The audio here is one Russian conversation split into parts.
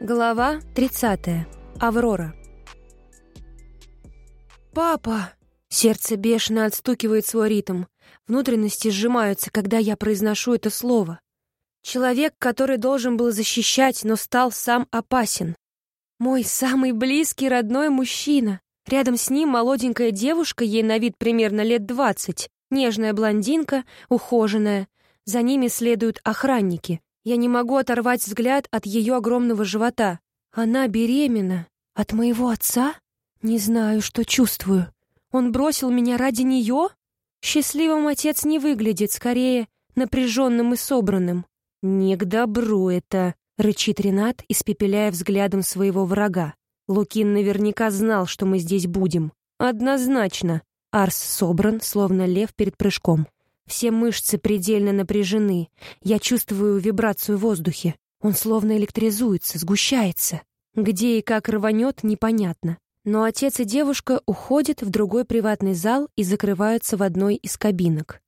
Глава 30. Аврора. «Папа!» Сердце бешено отстукивает свой ритм. Внутренности сжимаются, когда я произношу это слово. Человек, который должен был защищать, но стал сам опасен. Мой самый близкий родной мужчина. Рядом с ним молоденькая девушка, ей на вид примерно лет двадцать, нежная блондинка, ухоженная. За ними следуют охранники. Я не могу оторвать взгляд от ее огромного живота. Она беременна. От моего отца? Не знаю, что чувствую. Он бросил меня ради нее? Счастливым отец не выглядит, скорее, напряженным и собранным. «Не к добру это», — рычит Ренат, испепеляя взглядом своего врага. Лукин наверняка знал, что мы здесь будем. Однозначно. Арс собран, словно лев перед прыжком. Все мышцы предельно напряжены. Я чувствую вибрацию в воздухе. Он словно электризуется, сгущается. Где и как рванет, непонятно. Но отец и девушка уходят в другой приватный зал и закрываются в одной из кабинок.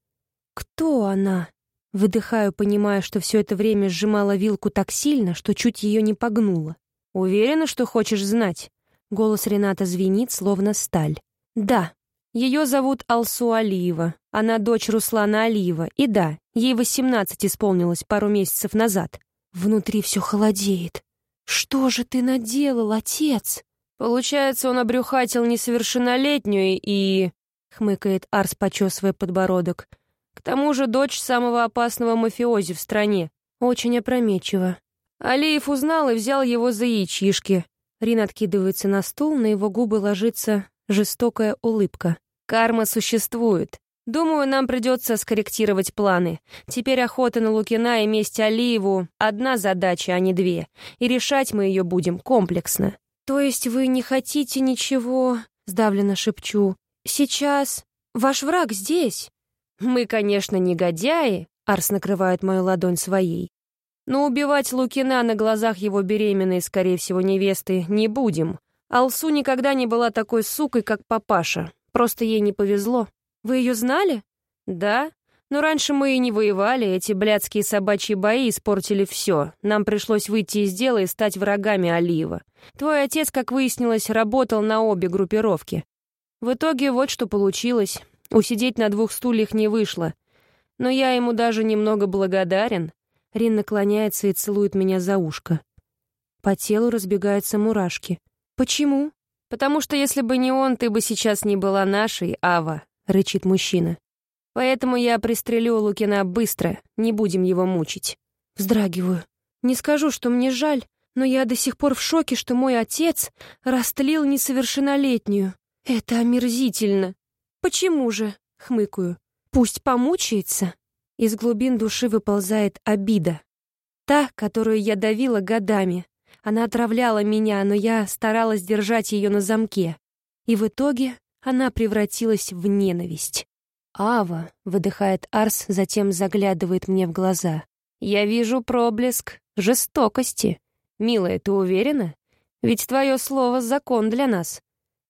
«Кто она?» Выдыхаю, понимая, что все это время сжимала вилку так сильно, что чуть ее не погнула. «Уверена, что хочешь знать?» Голос Рената звенит, словно сталь. «Да, ее зовут Алсу Алиева. Она дочь Руслана Алиева. И да, ей 18 исполнилось пару месяцев назад. Внутри все холодеет. «Что же ты наделал, отец?» «Получается, он обрюхатил несовершеннолетнюю и...» — хмыкает Арс, почесывая подбородок. «К тому же дочь самого опасного мафиози в стране. Очень опрометчиво. Алиев узнал и взял его за яичишки». Рин откидывается на стул, на его губы ложится жестокая улыбка. «Карма существует. Думаю, нам придется скорректировать планы. Теперь охота на Лукина и месть Алиеву — одна задача, а не две. И решать мы ее будем комплексно». «То есть вы не хотите ничего?» — сдавленно шепчу. «Сейчас ваш враг здесь?» «Мы, конечно, негодяи», — Арс накрывает мою ладонь своей. «Но убивать Лукина на глазах его беременной, скорее всего, невесты не будем. Алсу никогда не была такой сукой, как папаша. Просто ей не повезло. Вы ее знали? Да. Но раньше мы и не воевали, эти блядские собачьи бои испортили все. Нам пришлось выйти из дела и стать врагами Алиева. Твой отец, как выяснилось, работал на обе группировки. В итоге вот что получилось. Усидеть на двух стульях не вышло. Но я ему даже немного благодарен. Рин наклоняется и целует меня за ушко. По телу разбегаются мурашки. «Почему?» «Потому что если бы не он, ты бы сейчас не была нашей, Ава», — рычит мужчина. «Поэтому я пристрелю Лукина быстро, не будем его мучить». Вздрагиваю. Не скажу, что мне жаль, но я до сих пор в шоке, что мой отец растлил несовершеннолетнюю. Это омерзительно. Почему же? Хмыкаю. Пусть помучается. Из глубин души выползает обида. Та, которую я давила годами. Она отравляла меня, но я старалась держать ее на замке. И в итоге она превратилась в ненависть. «Ава», — выдыхает Арс, затем заглядывает мне в глаза. «Я вижу проблеск жестокости. Милая, ты уверена? Ведь твое слово — закон для нас».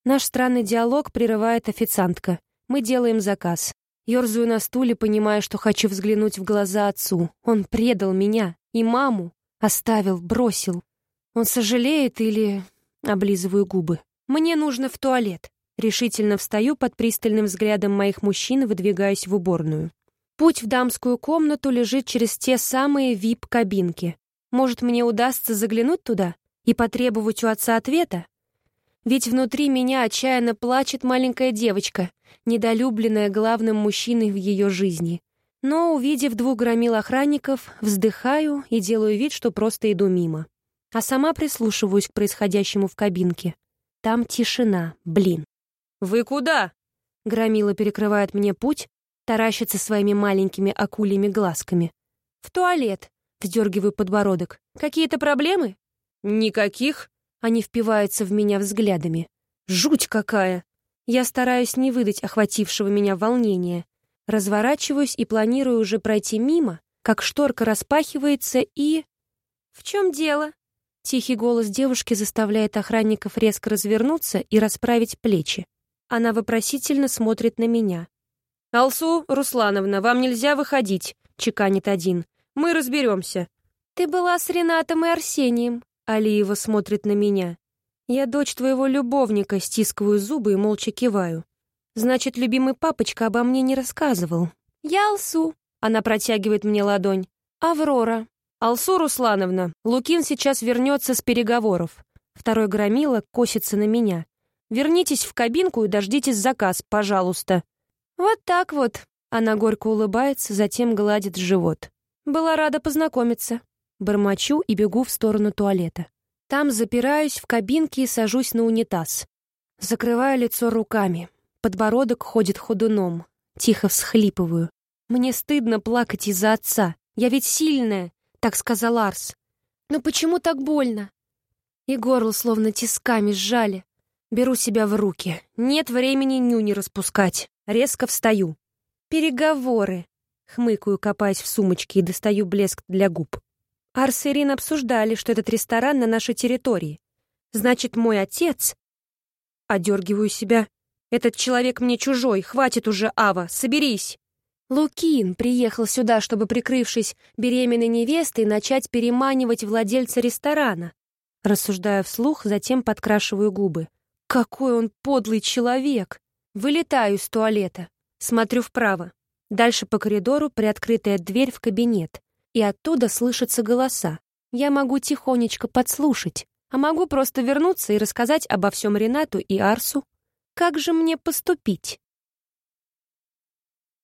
Наш странный диалог прерывает официантка. Мы делаем заказ. Ёрзаю на стуле, понимая, что хочу взглянуть в глаза отцу. Он предал меня и маму. Оставил, бросил. Он сожалеет или... Облизываю губы. Мне нужно в туалет. Решительно встаю под пристальным взглядом моих мужчин и выдвигаюсь в уборную. Путь в дамскую комнату лежит через те самые вип-кабинки. Может, мне удастся заглянуть туда и потребовать у отца ответа? Ведь внутри меня отчаянно плачет маленькая девочка, недолюбленная главным мужчиной в ее жизни. Но, увидев двух громил охранников, вздыхаю и делаю вид, что просто иду мимо а сама прислушиваюсь к происходящему в кабинке. Там тишина, блин. «Вы куда?» Громила перекрывает мне путь, таращится своими маленькими акульями глазками. «В туалет», — вздергиваю подбородок. «Какие-то проблемы?» «Никаких». Они впиваются в меня взглядами. «Жуть какая!» Я стараюсь не выдать охватившего меня волнения. Разворачиваюсь и планирую уже пройти мимо, как шторка распахивается и... «В чем дело?» Тихий голос девушки заставляет охранников резко развернуться и расправить плечи. Она вопросительно смотрит на меня. «Алсу, Руслановна, вам нельзя выходить», — чеканит один. «Мы разберемся». «Ты была с Ренатом и Арсением. Алиева смотрит на меня. Я дочь твоего любовника, стискиваю зубы и молча киваю. Значит, любимый папочка обо мне не рассказывал. Я Алсу. Она протягивает мне ладонь. Аврора. Алсу Руслановна, Лукин сейчас вернется с переговоров. Второй громила косится на меня. Вернитесь в кабинку и дождитесь заказ, пожалуйста. Вот так вот. Она горько улыбается, затем гладит живот. Была рада познакомиться. Бормочу и бегу в сторону туалета. Там запираюсь в кабинке и сажусь на унитаз. Закрываю лицо руками. Подбородок ходит ходуном. Тихо всхлипываю. Мне стыдно плакать из-за отца. Я ведь сильная, так сказал Арс. Но почему так больно? И горло словно тисками сжали. Беру себя в руки. Нет времени нюни распускать. Резко встаю. Переговоры. Хмыкаю, копаясь в сумочке и достаю блеск для губ. Арс и Ирин обсуждали, что этот ресторан на нашей территории. Значит, мой отец... Одергиваю себя. Этот человек мне чужой, хватит уже, Ава, соберись. Лукин приехал сюда, чтобы, прикрывшись беременной невестой, начать переманивать владельца ресторана. Рассуждая вслух, затем подкрашиваю губы. Какой он подлый человек! Вылетаю из туалета. Смотрю вправо. Дальше по коридору приоткрытая дверь в кабинет и оттуда слышатся голоса. Я могу тихонечко подслушать, а могу просто вернуться и рассказать обо всем Ренату и Арсу. Как же мне поступить?